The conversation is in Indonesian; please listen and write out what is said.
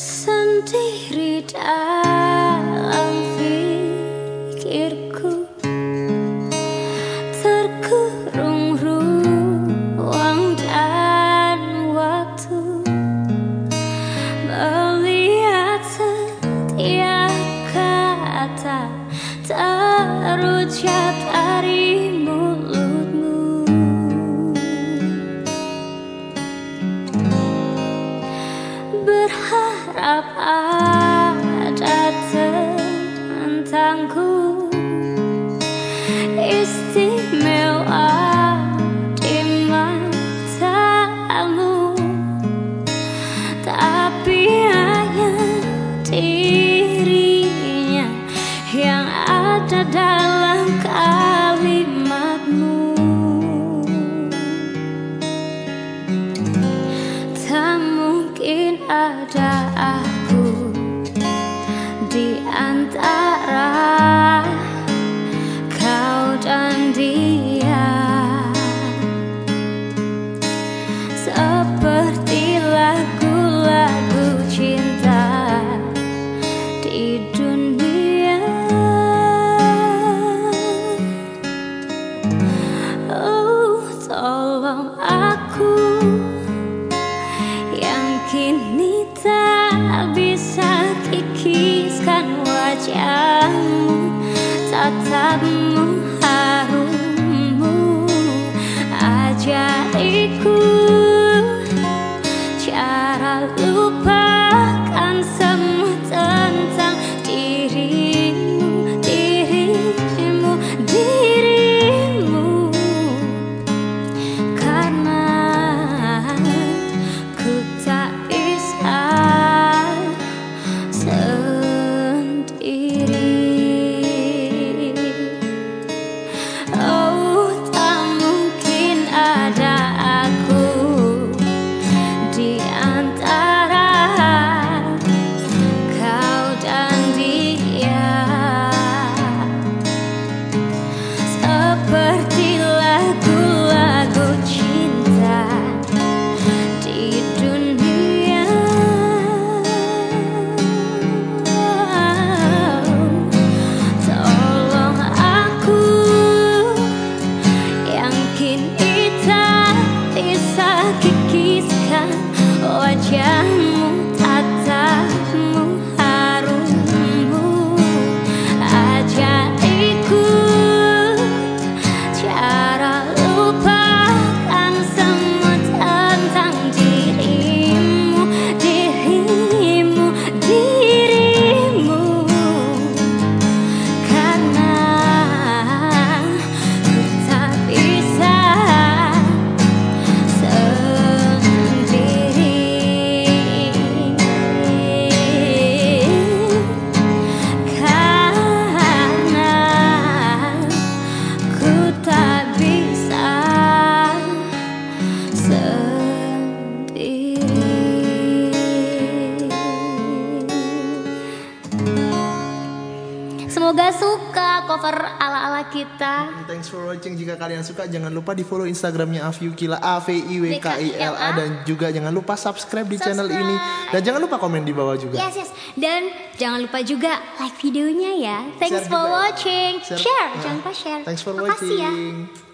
Sendiri dalam pikirku Terkurung ruang dan waktu. Melihat setiap kata terucap dari Berharap ada tentangku? Istimewa di matamu. Tapi hanya dirinya Yang ada dalam wajahmu tatapmu harummu ajariku Semoga suka cover ala-ala kita Thanks for watching. Jika kalian suka, jangan lupa di follow Instagramnya Aviukila A V I W K I L A dan juga jangan lupa subscribe di channel ini dan jangan lupa komen di bawah juga. Yes, yes. Dan jangan lupa juga like videonya ya. Thanks Share for juga. watching. Share. Share, Nah, jangan lupa share. Thanks for Makasih ya. watching.